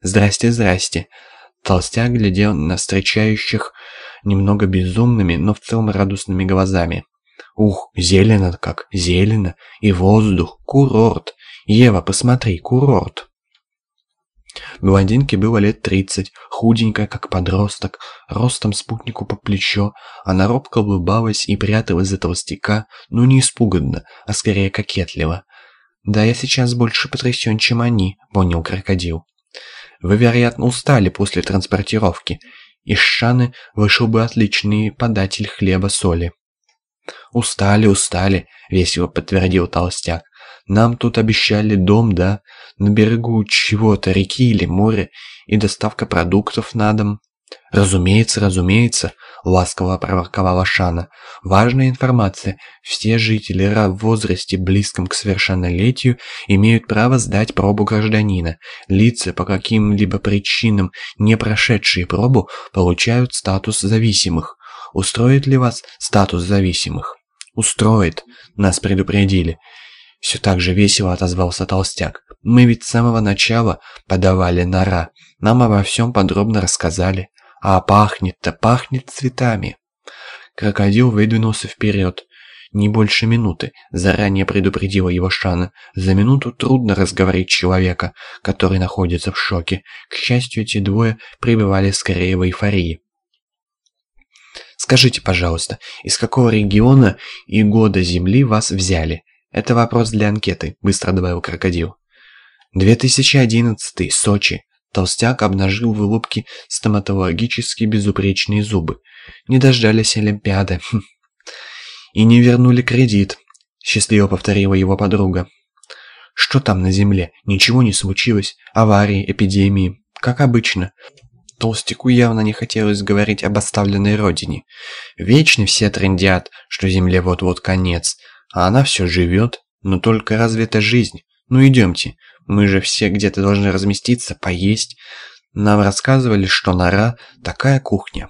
«Здрасте, здрасте!» Толстяк глядел на встречающих немного безумными, но в целом радостными глазами. «Ух, зелено как, зелено! И воздух, курорт! Ева, посмотри, курорт!» Блондинке было лет тридцать, худенькая, как подросток, ростом спутнику по плечо. Она робко улыбалась и пряталась за толстяка, но не испуганно, а скорее кокетливо. «Да я сейчас больше потрясен, чем они», — понял крокодил. «Вы, вероятно, устали после транспортировки. Из Шаны вышел бы отличный податель хлеба-соли». «Устали, устали», — весело подтвердил толстяк. Нам тут обещали дом, да, на берегу чего-то, реки или моря, и доставка продуктов на дом. Разумеется, разумеется, ласково проворковала Шана. Важная информация. Все жители в возрасте, близком к совершеннолетию, имеют право сдать пробу гражданина. Лица, по каким-либо причинам, не прошедшие пробу, получают статус зависимых. Устроит ли вас статус зависимых? Устроит, нас предупредили. Все так же весело отозвался толстяк. Мы ведь с самого начала подавали нора. Нам обо всем подробно рассказали. А пахнет-то, пахнет цветами. Крокодил выдвинулся вперед. Не больше минуты, заранее предупредила его Шана. За минуту трудно разговорить человека, который находится в шоке. К счастью, эти двое пребывали скорее в эйфории. «Скажите, пожалуйста, из какого региона и года Земли вас взяли?» «Это вопрос для анкеты», — быстро добавил крокодил. «2011, Сочи». Толстяк обнажил в улыбке стоматологически безупречные зубы. «Не дождались Олимпиады». Хм. «И не вернули кредит», — счастливо повторила его подруга. «Что там на земле? Ничего не случилось? Аварии, эпидемии? Как обычно». Толстяку явно не хотелось говорить об оставленной родине. Вечно все трендят, что земле вот-вот конец, а она все живет. Но только разве это жизнь? Ну идемте, мы же все где-то должны разместиться, поесть. Нам рассказывали, что нора – такая кухня.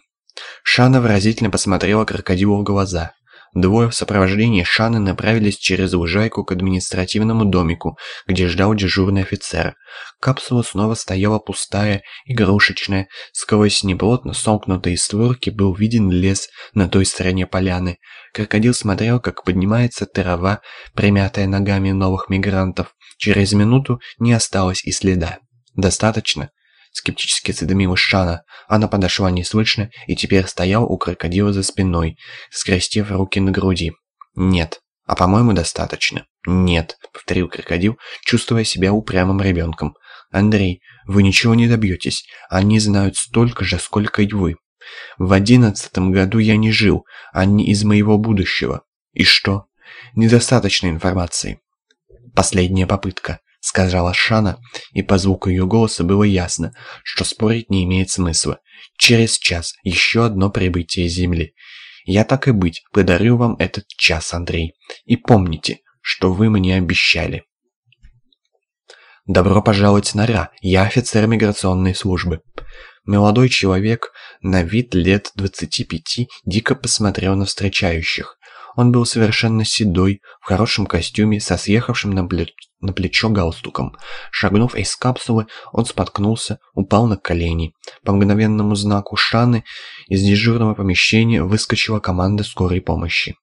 Шана выразительно посмотрела крокодилу в глаза. Двое в сопровождении Шаны направились через лужайку к административному домику, где ждал дежурный офицер. Капсула снова стояла пустая, игрушечная. Сквозь неплотно сомкнутые створки был виден лес на той стороне поляны. Крокодил смотрел, как поднимается трава, примятая ногами новых мигрантов. Через минуту не осталось и следа. «Достаточно?» Скептически осведомилась Шана. Она подошла неслышно и теперь стоял у крокодила за спиной, скрестив руки на груди. «Нет. А по-моему, достаточно». «Нет», — повторил крокодил, чувствуя себя упрямым ребенком. «Андрей, вы ничего не добьетесь. Они знают столько же, сколько и вы. В одиннадцатом году я не жил. Они из моего будущего. И что? Недостаточно информации. Последняя попытка сказала Шана, и по звуку ее голоса было ясно, что спорить не имеет смысла. Через час еще одно прибытие Земли. Я так и быть, подарю вам этот час, Андрей. И помните, что вы мне обещали. Добро пожаловать на Ра, я офицер миграционной службы. Молодой человек, на вид лет 25, дико посмотрел на встречающих. Он был совершенно седой, в хорошем костюме, со съехавшим на, пле на плечо галстуком. Шагнув из капсулы, он споткнулся, упал на колени. По мгновенному знаку Шаны из дежурного помещения выскочила команда скорой помощи.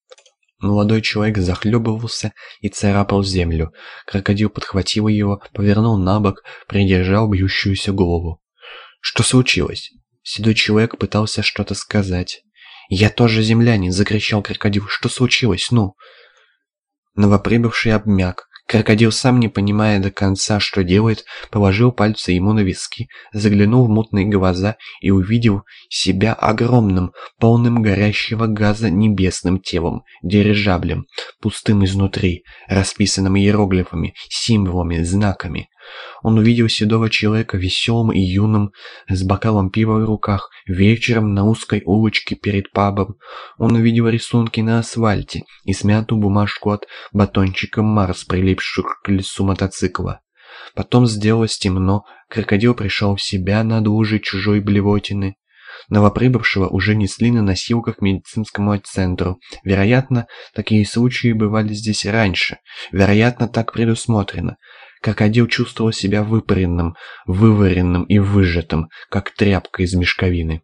Молодой человек захлебывался и царапал землю. Крокодил подхватил его, повернул на бок, придержал бьющуюся голову. Что случилось? Седой человек пытался что-то сказать. «Я тоже землянин!» — закричал крокодил. «Что случилось? Ну?» Новоприбывший обмяк. Крокодил, сам не понимая до конца, что делает, положил пальцы ему на виски, заглянул в мутные глаза и увидел себя огромным, полным горящего газа небесным телом, дирижаблем, пустым изнутри, расписанным иероглифами, символами, знаками. Он увидел седого человека веселым и юным, с бокалом пива в руках, вечером на узкой улочке перед пабом. Он увидел рисунки на асфальте и смятую бумажку от батончика Марс, прилипшую к колесу мотоцикла. Потом сделалось темно, крокодил пришел в себя над лужей чужой блевотины. Новоприбывшего уже несли на носилках к медицинскому центру. Вероятно, такие случаи бывали здесь раньше. Вероятно, так предусмотрено. Крокодил чувствовал себя выпаренным, вываренным и выжатым, как тряпка из мешковины.